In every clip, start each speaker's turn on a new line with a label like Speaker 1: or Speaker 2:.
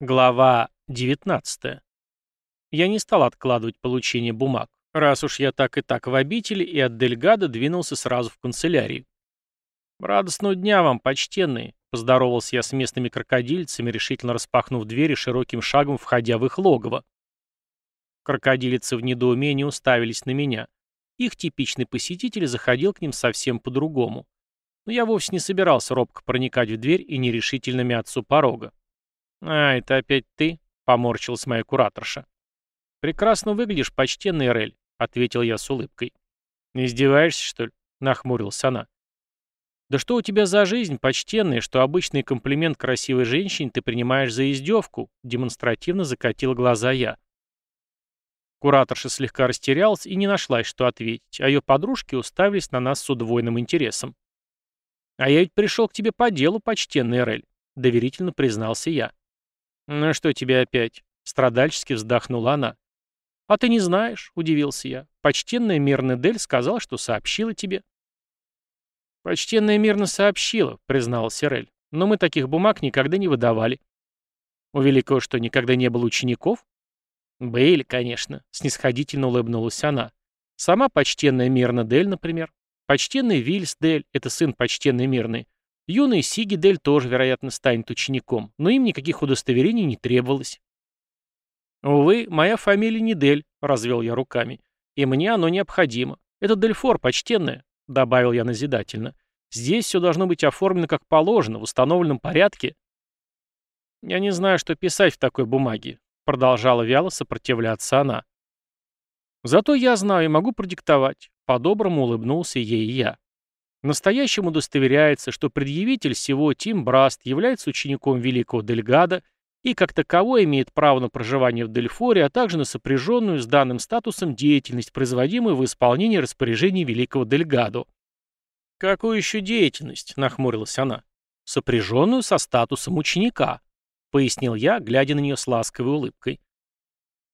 Speaker 1: Глава 19. Я не стал откладывать получение бумаг, раз уж я так и так в обители, и от Дельгада двинулся сразу в канцелярию. «Радостного дня вам, почтенные!» — поздоровался я с местными крокодильцами, решительно распахнув двери широким шагом, входя в их логово. Крокодилицы в недоумении уставились на меня. Их типичный посетитель заходил к ним совсем по-другому. Но я вовсе не собирался робко проникать в дверь и нерешительно мяться у порога. «А, это опять ты?» — поморщилась моя кураторша. «Прекрасно выглядишь, почтенный Рель», — ответил я с улыбкой. «Издеваешься, что ли?» — нахмурилась она. «Да что у тебя за жизнь, почтенный, что обычный комплимент красивой женщине ты принимаешь за издевку?» — демонстративно закатил глаза я. Кураторша слегка растерялась и не нашлась, что ответить, а ее подружки уставились на нас с удвоенным интересом. «А я ведь пришел к тебе по делу, почтенный Рель», — доверительно признался я. «Ну что тебе опять?» — страдальчески вздохнула она. «А ты не знаешь?» — удивился я. «Почтенная Мирна Дель сказала, что сообщила тебе». «Почтенная Мирна сообщила», — признала Сирель. «Но мы таких бумаг никогда не выдавали». «У Великого что, никогда не было учеников?» «Были, конечно», — снисходительно улыбнулась она. «Сама почтенная Мирна Дель, например. Почтенный Вильс Дель — это сын почтенной Мирны. Юный Сигидель тоже, вероятно, станет учеником, но им никаких удостоверений не требовалось. «Увы, моя фамилия не Дель», — развел я руками. «И мне оно необходимо. Это Дельфор, почтенное», — добавил я назидательно. «Здесь все должно быть оформлено как положено, в установленном порядке». «Я не знаю, что писать в такой бумаге», — продолжала вяло сопротивляться она. «Зато я знаю и могу продиктовать», — по-доброму улыбнулся ей я. Настоящим удостоверяется, что предъявитель всего Тим Браст является учеником великого Дельгада и как таковой имеет право на проживание в Дельфоре, а также на сопряженную с данным статусом деятельность, производимую в исполнении распоряжений великого Дельгадо. «Какую еще деятельность?» — нахмурилась она. «Сопряженную со статусом ученика», — пояснил я, глядя на нее с ласковой улыбкой.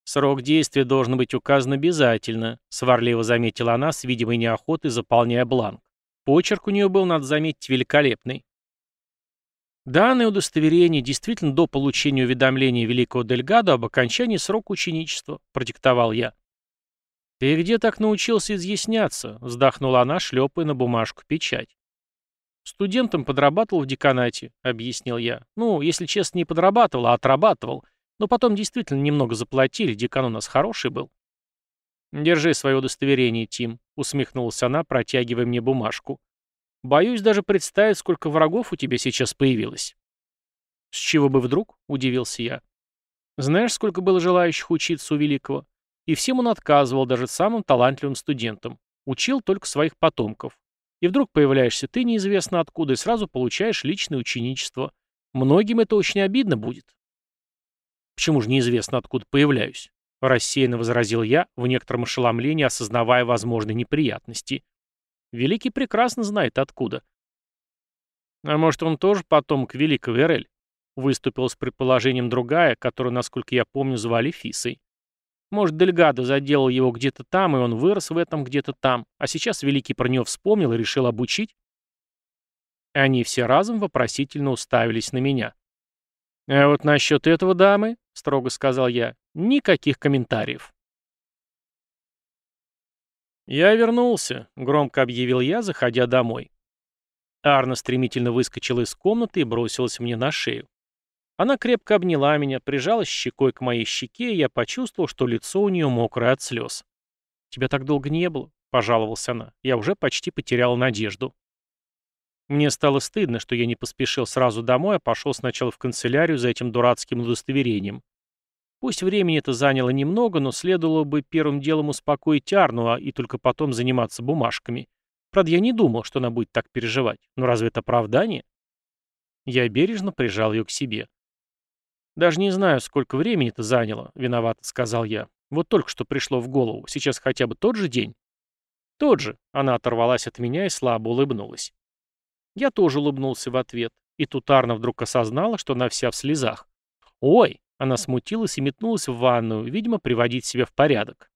Speaker 1: «Срок действия должен быть указан обязательно», — сварливо заметила она с видимой неохотой, заполняя бланк. Почерк у нее был, надо заметить, великолепный. Данное удостоверение действительно до получения уведомления Великого Дельгадо об окончании срока ученичества, продиктовал я. «Ты где так научился изъясняться?» — вздохнула она, шлепая на бумажку печать. «Студентом подрабатывал в деканате», — объяснил я. «Ну, если честно, не подрабатывал, а отрабатывал. Но потом действительно немного заплатили, декан у нас хороший был». «Держи свое удостоверение, Тим», — усмехнулась она, протягивая мне бумажку. «Боюсь даже представить, сколько врагов у тебя сейчас появилось». «С чего бы вдруг?» — удивился я. «Знаешь, сколько было желающих учиться у Великого? И всем он отказывал, даже самым талантливым студентам. Учил только своих потомков. И вдруг появляешься ты неизвестно откуда и сразу получаешь личное ученичество. Многим это очень обидно будет». «Почему же неизвестно, откуда появляюсь?» Рассеянно возразил я, в некотором ошеломлении осознавая возможные неприятности. Великий прекрасно знает откуда. А может, он тоже потомок великого Эрель? Выступил с предположением другая, которую, насколько я помню, звали Фисой. Может, Дельгадо заделал его где-то там, и он вырос в этом где-то там, а сейчас Великий про него вспомнил и решил обучить? Они все разом вопросительно уставились на меня. «А вот насчет этого дамы», — строго сказал я, — «никаких комментариев». «Я вернулся», — громко объявил я, заходя домой. Арна стремительно выскочила из комнаты и бросилась мне на шею. Она крепко обняла меня, прижалась щекой к моей щеке, и я почувствовал, что лицо у нее мокрое от слез. «Тебя так долго не было», — пожаловалась она. «Я уже почти потерял надежду». Мне стало стыдно, что я не поспешил сразу домой, а пошел сначала в канцелярию за этим дурацким удостоверением. Пусть времени это заняло немного, но следовало бы первым делом успокоить Арну, а и только потом заниматься бумажками. Правда, я не думал, что она будет так переживать. Но разве это оправдание? Я бережно прижал ее к себе. «Даже не знаю, сколько времени это заняло», — виновато сказал я. «Вот только что пришло в голову. Сейчас хотя бы тот же день?» «Тот же», — она оторвалась от меня и слабо улыбнулась. Я тоже улыбнулся в ответ, и тут Арна вдруг осознала, что она вся в слезах. «Ой!» — она смутилась и метнулась в ванную, видимо, приводить себя в порядок.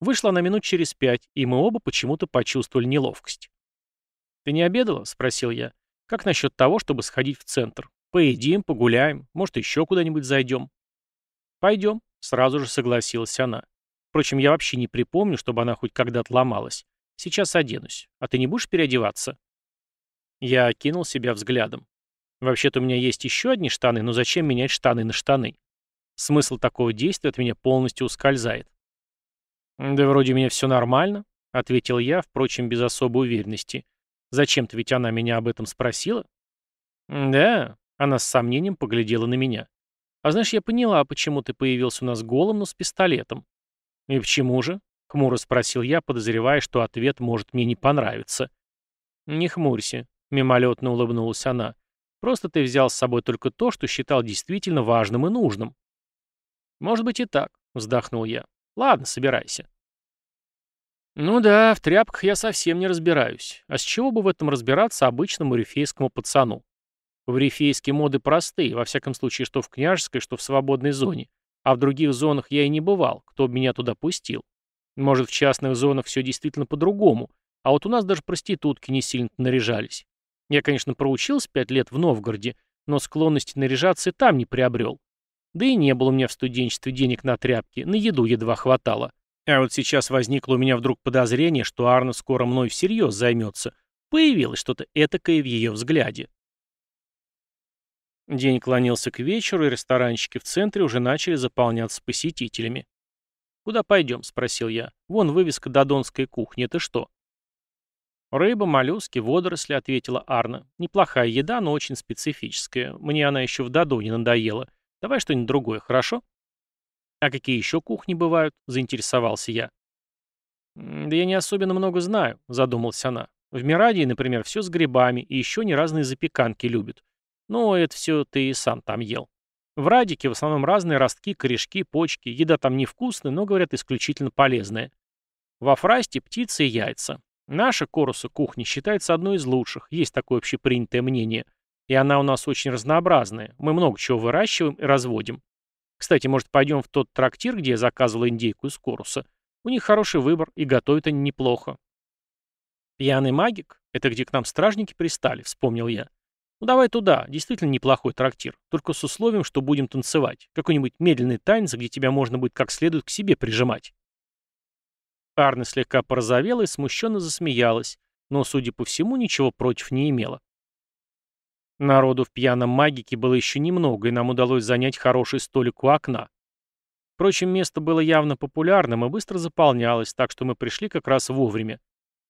Speaker 1: Вышла она минут через пять, и мы оба почему-то почувствовали неловкость. «Ты не обедала?» — спросил я. «Как насчет того, чтобы сходить в центр? Поедим, погуляем, может, еще куда-нибудь зайдем. Пойдем, сразу же согласилась она. Впрочем, я вообще не припомню, чтобы она хоть когда-то ломалась. Сейчас оденусь. А ты не будешь переодеваться? Я окинул себя взглядом. Вообще-то у меня есть еще одни штаны, но зачем менять штаны на штаны? Смысл такого действия от меня полностью ускользает. «Да вроде меня все нормально», — ответил я, впрочем, без особой уверенности. «Зачем-то ведь она меня об этом спросила?» «Да», — она с сомнением поглядела на меня. «А знаешь, я поняла, почему ты появился у нас голым, но с пистолетом». «И почему же?» — хмуро спросил я, подозревая, что ответ может мне не понравиться. «Не хмурься», — мимолетно улыбнулась она. «Просто ты взял с собой только то, что считал действительно важным и нужным». «Может быть и так», — вздохнул я. «Ладно, собирайся». «Ну да, в тряпках я совсем не разбираюсь. А с чего бы в этом разбираться обычному рифейскому пацану? В рифейске моды простые, во всяком случае, что в княжеской, что в свободной зоне. А в других зонах я и не бывал, кто бы меня туда пустил. Может, в частных зонах все действительно по-другому, а вот у нас даже проститутки не сильно наряжались. Я, конечно, проучился пять лет в Новгороде, но склонности наряжаться и там не приобрел. Да и не было у меня в студенчестве денег на тряпки, на еду едва хватало. А вот сейчас возникло у меня вдруг подозрение, что Арна скоро мной всерьез займется. Появилось что-то этакое в ее взгляде. День клонился к вечеру, и ресторанчики в центре уже начали заполняться посетителями. «Куда пойдем?» — спросил я. «Вон вывеска Додонской кухни. Это что?» «Рыба, моллюски, водоросли», — ответила Арна. «Неплохая еда, но очень специфическая. Мне она еще в Додоне надоела. Давай что-нибудь другое, хорошо?» «А какие еще кухни бывают?» — заинтересовался я. «Да я не особенно много знаю», — задумалась она. «В Мирадии, например, все с грибами, и еще не разные запеканки любят. Но это все ты и сам там ел. В Радике в основном разные ростки, корешки, почки. Еда там невкусная, но, говорят, исключительно полезная. Во Фрасте птицы и яйца. Наша Коруса кухня считается одной из лучших, есть такое общепринятое мнение. И она у нас очень разнообразная. Мы много чего выращиваем и разводим. Кстати, может, пойдем в тот трактир, где я заказывал индейку из Коруса. У них хороший выбор, и готовят они неплохо. «Пьяный магик? Это где к нам стражники пристали», — вспомнил я. «Ну давай туда, действительно неплохой трактир, только с условием, что будем танцевать. Какой-нибудь медленный танец, где тебя можно будет как следует к себе прижимать». Арна слегка порозовела и смущенно засмеялась, но, судя по всему, ничего против не имела. Народу в пьяном магике было еще немного, и нам удалось занять хороший столик у окна. Впрочем, место было явно популярным и быстро заполнялось, так что мы пришли как раз вовремя.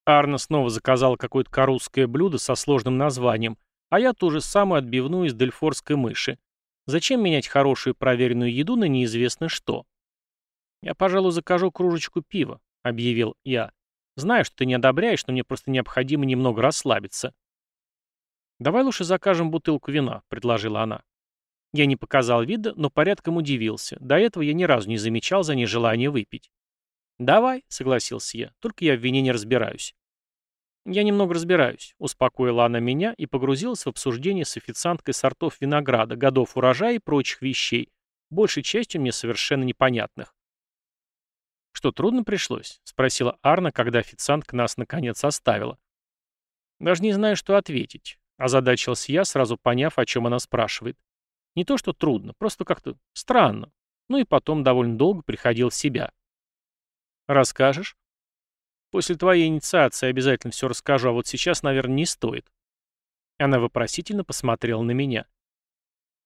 Speaker 1: Арна снова заказала какое-то карусское блюдо со сложным названием, а я ту же самую отбивную из дельфорской мыши. Зачем менять хорошую проверенную еду на неизвестно что? Я, пожалуй, закажу кружечку пива. — объявил я. «Знаю, что ты не одобряешь, но мне просто необходимо немного расслабиться». «Давай лучше закажем бутылку вина», — предложила она. Я не показал вида, но порядком удивился. До этого я ни разу не замечал за ней желания выпить. «Давай», — согласился я, — «только я в вине не разбираюсь». «Я немного разбираюсь», — успокоила она меня и погрузилась в обсуждение с официанткой сортов винограда, годов урожая и прочих вещей, большей частью мне совершенно непонятных. «Что, трудно пришлось?» — спросила Арна, когда официантка нас наконец оставила. «Даже не знаю, что ответить», — озадачился я, сразу поняв, о чем она спрашивает. «Не то, что трудно, просто как-то странно. Ну и потом довольно долго приходил в себя». «Расскажешь?» «После твоей инициации обязательно все расскажу, а вот сейчас, наверное, не стоит». Она вопросительно посмотрела на меня.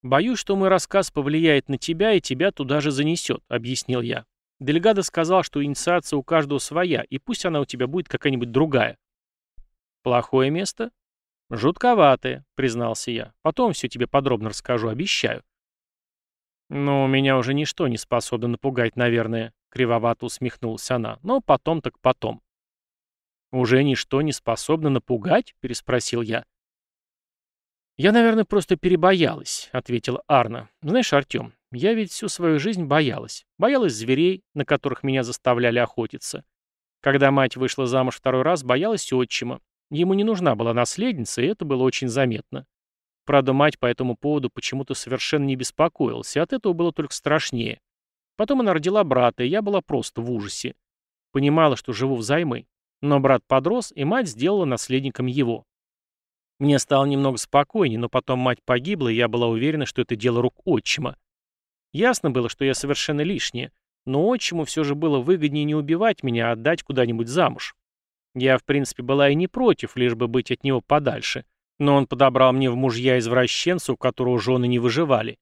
Speaker 1: «Боюсь, что мой рассказ повлияет на тебя и тебя туда же занесет», — объяснил я. Делегада сказал, что инициация у каждого своя, и пусть она у тебя будет какая-нибудь другая. Плохое место? Жутковатое, признался я. Потом все тебе подробно расскажу, обещаю. Но меня уже ничто не способно напугать, наверное, кривовато усмехнулась она. Но потом так потом. Уже ничто не способно напугать? Переспросил я. «Я, наверное, просто перебоялась», — ответила Арна. «Знаешь, Артем, я ведь всю свою жизнь боялась. Боялась зверей, на которых меня заставляли охотиться. Когда мать вышла замуж второй раз, боялась отчима. Ему не нужна была наследница, и это было очень заметно. Правда, мать по этому поводу почему-то совершенно не беспокоилась, и от этого было только страшнее. Потом она родила брата, и я была просто в ужасе. Понимала, что живу взаймы. Но брат подрос, и мать сделала наследником его. Мне стало немного спокойнее, но потом мать погибла, и я была уверена, что это дело рук отчима. Ясно было, что я совершенно лишняя, но отчиму все же было выгоднее не убивать меня, а отдать куда-нибудь замуж. Я, в принципе, была и не против, лишь бы быть от него подальше. Но он подобрал мне в мужья извращенца, у которого жены не выживали.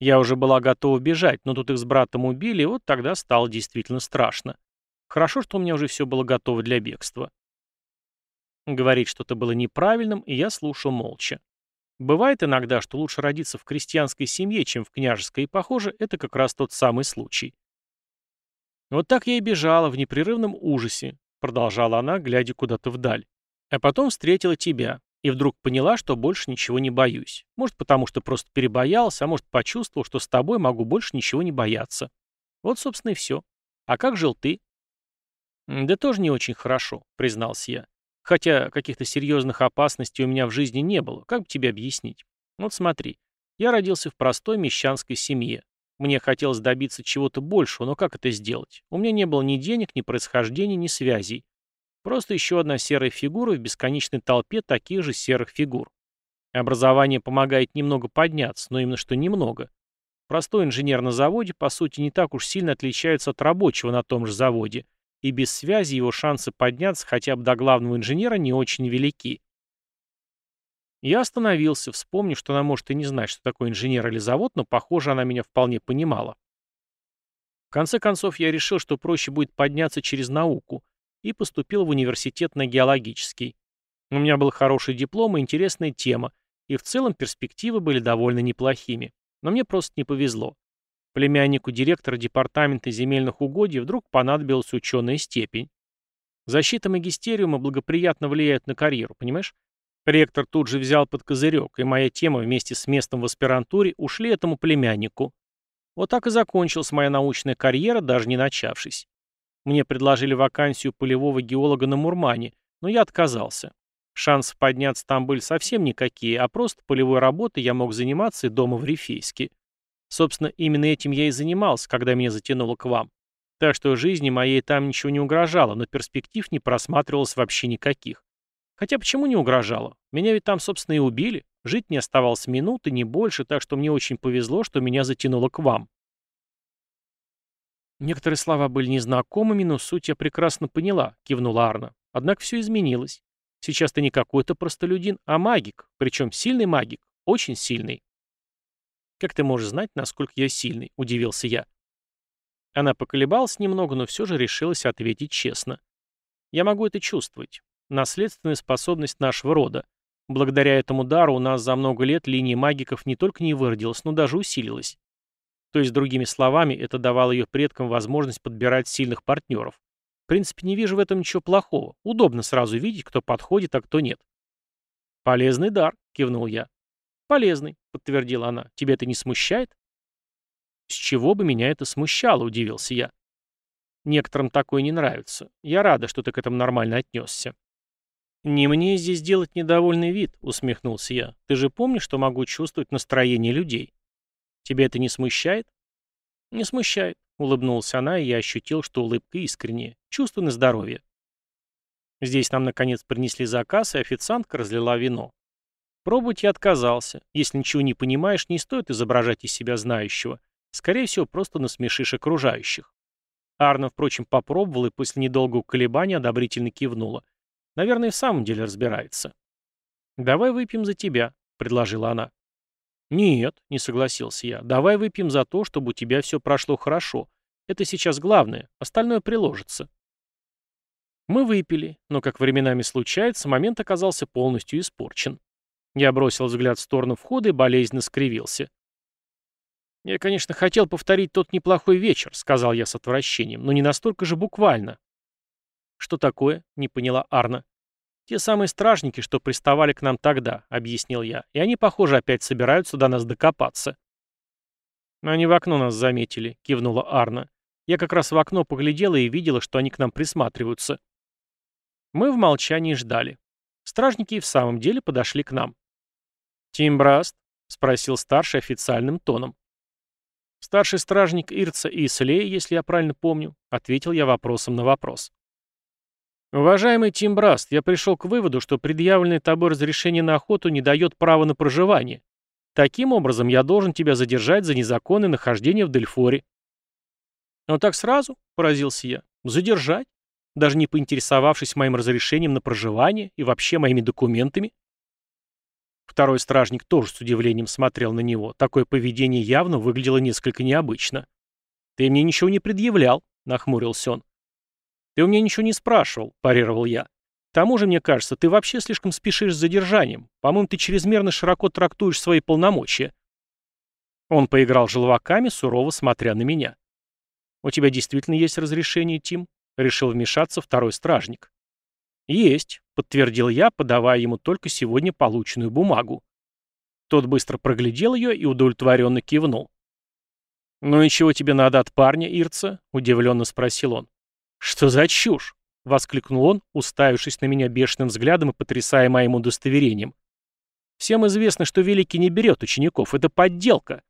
Speaker 1: Я уже была готова бежать, но тут их с братом убили, и вот тогда стало действительно страшно. Хорошо, что у меня уже все было готово для бегства. Говорить что-то было неправильным, и я слушал молча. Бывает иногда, что лучше родиться в крестьянской семье, чем в княжеской, и, похоже, это как раз тот самый случай. Вот так я и бежала в непрерывном ужасе, продолжала она, глядя куда-то вдаль. А потом встретила тебя, и вдруг поняла, что больше ничего не боюсь. Может, потому что просто перебоялась, а может, почувствовал, что с тобой могу больше ничего не бояться. Вот, собственно, и все. А как жил ты? Да тоже не очень хорошо, признался я. Хотя каких-то серьезных опасностей у меня в жизни не было. Как бы тебе объяснить? Вот смотри. Я родился в простой мещанской семье. Мне хотелось добиться чего-то большего, но как это сделать? У меня не было ни денег, ни происхождения, ни связей. Просто еще одна серая фигура в бесконечной толпе таких же серых фигур. Образование помогает немного подняться, но именно что немного. Простой инженер на заводе, по сути, не так уж сильно отличается от рабочего на том же заводе, и без связи его шансы подняться хотя бы до главного инженера не очень велики. Я остановился, вспомнив, что она может и не знать, что такое инженер или завод, но, похоже, она меня вполне понимала. В конце концов, я решил, что проще будет подняться через науку, и поступил в университет на геологический. У меня был хороший диплом и интересная тема, и в целом перспективы были довольно неплохими. Но мне просто не повезло. Племяннику директора департамента земельных угодий вдруг понадобилась ученая степень. Защита магистериума благоприятно влияет на карьеру, понимаешь? Ректор тут же взял под козырек, и моя тема вместе с местом в аспирантуре ушли этому племяннику. Вот так и закончилась моя научная карьера, даже не начавшись. Мне предложили вакансию полевого геолога на Мурмане, но я отказался. Шансы подняться там были совсем никакие, а просто полевой работой я мог заниматься и дома в Рифейске. Собственно, именно этим я и занимался, когда меня затянуло к вам. Так что жизни моей там ничего не угрожало, но перспектив не просматривалось вообще никаких. Хотя почему не угрожало? Меня ведь там, собственно, и убили. Жить не оставалось минуты, не больше, так что мне очень повезло, что меня затянуло к вам. Некоторые слова были незнакомыми, но суть я прекрасно поняла, кивнула Арна. Однако все изменилось. Сейчас ты не какой-то простолюдин, а магик, причем сильный магик, очень сильный. «Как ты можешь знать, насколько я сильный?» – удивился я. Она поколебалась немного, но все же решилась ответить честно. «Я могу это чувствовать наследственная способность нашего рода. Благодаря этому дару у нас за много лет линия магиков не только не выродилась, но даже усилилась. То есть, другими словами, это давало ее предкам возможность подбирать сильных партнеров. В принципе, не вижу в этом ничего плохого. Удобно сразу видеть, кто подходит, а кто нет. «Полезный дар», — кивнул я. «Полезный», — подтвердила она. «Тебя это не смущает?» «С чего бы меня это смущало?» — удивился я. «Некоторым такое не нравится. Я рада, что ты к этому нормально отнесся». «Не мне здесь делать недовольный вид», — усмехнулся я. «Ты же помнишь, что могу чувствовать настроение людей? Тебя это не смущает?» «Не смущает», — улыбнулась она, и я ощутил, что улыбка искренняя. Чувство на здоровье. Здесь нам, наконец, принесли заказ, и официантка разлила вино. Пробовать я отказался. Если ничего не понимаешь, не стоит изображать из себя знающего. Скорее всего, просто насмешишь окружающих. Арна, впрочем, попробовала и после недолгого колебания одобрительно кивнула. Наверное, в самом деле разбирается. «Давай выпьем за тебя», — предложила она. «Нет», — не согласился я, — «давай выпьем за то, чтобы у тебя все прошло хорошо. Это сейчас главное, остальное приложится». Мы выпили, но, как временами случается, момент оказался полностью испорчен. Я бросил взгляд в сторону входа и болезненно скривился. «Я, конечно, хотел повторить тот неплохой вечер», — сказал я с отвращением, — «но не настолько же буквально». «Что такое?» — не поняла Арна. «Те самые стражники, что приставали к нам тогда», — объяснил я, — «и они, похоже, опять собираются до нас докопаться». «Они в окно нас заметили», — кивнула Арна. «Я как раз в окно поглядела и видела, что они к нам присматриваются». Мы в молчании ждали. Стражники и в самом деле подошли к нам. «Тим Браст?» — спросил старший официальным тоном. «Старший стражник Ирца Ислей, если я правильно помню», — ответил я вопросом на вопрос. Уважаемый Тим Браст, я пришел к выводу, что предъявленное тобой разрешение на охоту не дает права на проживание. Таким образом, я должен тебя задержать за незаконное нахождение в Дельфоре. «Ну так сразу?» — поразился я. «Задержать? Даже не поинтересовавшись моим разрешением на проживание и вообще моими документами?» Второй стражник тоже с удивлением смотрел на него. Такое поведение явно выглядело несколько необычно. «Ты мне ничего не предъявлял», — нахмурился он. «Ты у меня ничего не спрашивал», — парировал я. «К тому же, мне кажется, ты вообще слишком спешишь с задержанием. По-моему, ты чрезмерно широко трактуешь свои полномочия». Он поиграл желваками, сурово смотря на меня. «У тебя действительно есть разрешение, Тим?» — решил вмешаться второй стражник. «Есть», — подтвердил я, подавая ему только сегодня полученную бумагу. Тот быстро проглядел ее и удовлетворенно кивнул. «Ну и чего тебе надо от парня, Ирца?» — удивленно спросил он. «Что за чушь?» — воскликнул он, уставившись на меня бешеным взглядом и потрясая моим удостоверением. «Всем известно, что Великий не берет учеников. Это подделка.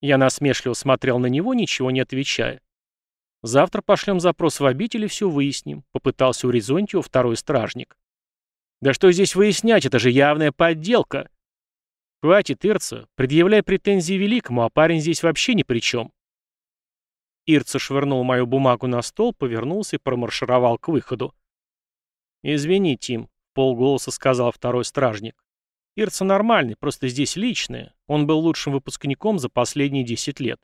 Speaker 1: Я насмешливо смотрел на него, ничего не отвечая. «Завтра пошлем запрос в обитель и все выясним», — попытался урезонить его второй стражник. «Да что здесь выяснять, это же явная подделка!» «Хватит, Ирца, предъявляй претензии великому, а парень здесь вообще ни при чем». Ирца швырнул мою бумагу на стол, повернулся и промаршировал к выходу. «Извини, Тим», — полголоса сказал второй стражник. Ирца нормальный, просто здесь личное. Он был лучшим выпускником за последние 10 лет.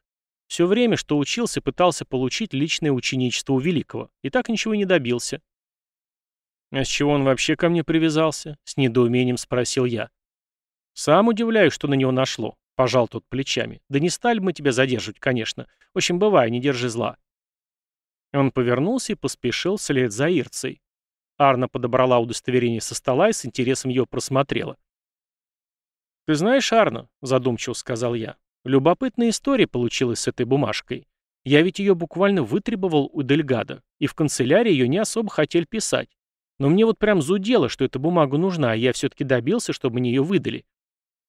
Speaker 1: Все время, что учился, пытался получить личное ученичество у Великого. И так ничего не добился. «А с чего он вообще ко мне привязался?» — с недоумением спросил я. «Сам удивляюсь, что на него нашло», — пожал тот плечами. «Да не стали мы тебя задерживать, конечно. В общем, бывай, не держи зла». Он повернулся и поспешил вслед за Ирцей. Арна подобрала удостоверение со стола и с интересом ее просмотрела. «Ты знаешь, Арно», — задумчиво сказал я, — «любопытная история получилась с этой бумажкой. Я ведь ее буквально вытребовал у Дельгада, и в канцелярии ее не особо хотели писать. Но мне вот прям зудело, что эта бумага нужна, и я все-таки добился, чтобы мне ее выдали.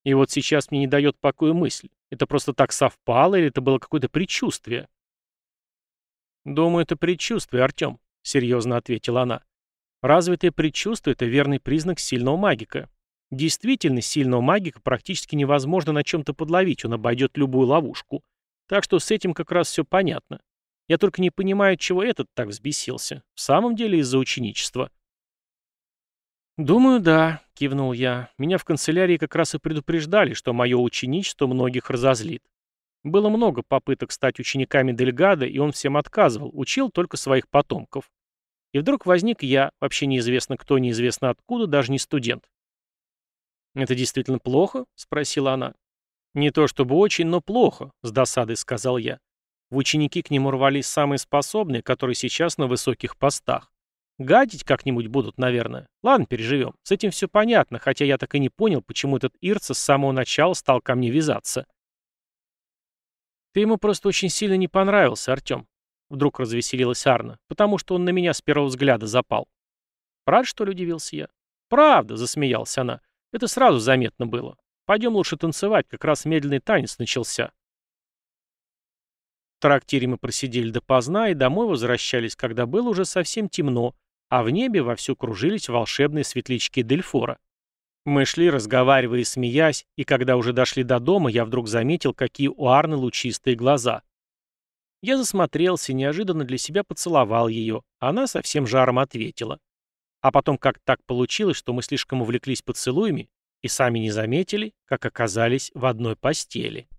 Speaker 1: И вот сейчас мне не дает покоя мысль, это просто так совпало или это было какое-то предчувствие?» «Думаю, это предчувствие, Артем», — серьезно ответила она. «Развитое предчувствие — это верный признак сильного магика. Действительно, сильного магика практически невозможно на чем-то подловить, он обойдет любую ловушку. Так что с этим как раз все понятно. Я только не понимаю, чего этот так взбесился. В самом деле из-за ученичества. «Думаю, да», — кивнул я. «Меня в канцелярии как раз и предупреждали, что мое ученичество многих разозлит. Было много попыток стать учениками Дельгада, и он всем отказывал, учил только своих потомков. И вдруг возник я, вообще неизвестно кто, неизвестно откуда, даже не студент. «Это действительно плохо?» — спросила она. «Не то чтобы очень, но плохо», — с досадой сказал я. В ученики к нему рвались самые способные, которые сейчас на высоких постах. Гадить как-нибудь будут, наверное. Ладно, переживем. С этим все понятно, хотя я так и не понял, почему этот Ирца с самого начала стал ко мне вязаться. Ты ему просто очень сильно не понравился, Артем. Вдруг развеселилась Арна, потому что он на меня с первого взгляда запал. Правда, что ли, удивился я? Правда, засмеялась она. Это сразу заметно было. Пойдем лучше танцевать, как раз медленный танец начался. В трактире мы просидели допоздна и домой возвращались, когда было уже совсем темно, а в небе вовсю кружились волшебные светлячки Дельфора. Мы шли, разговаривая и смеясь, и когда уже дошли до дома, я вдруг заметил, какие у Арны лучистые глаза. Я засмотрелся и неожиданно для себя поцеловал ее, она со всем жаром ответила. А потом как так получилось, что мы слишком увлеклись поцелуями и сами не заметили, как оказались в одной постели.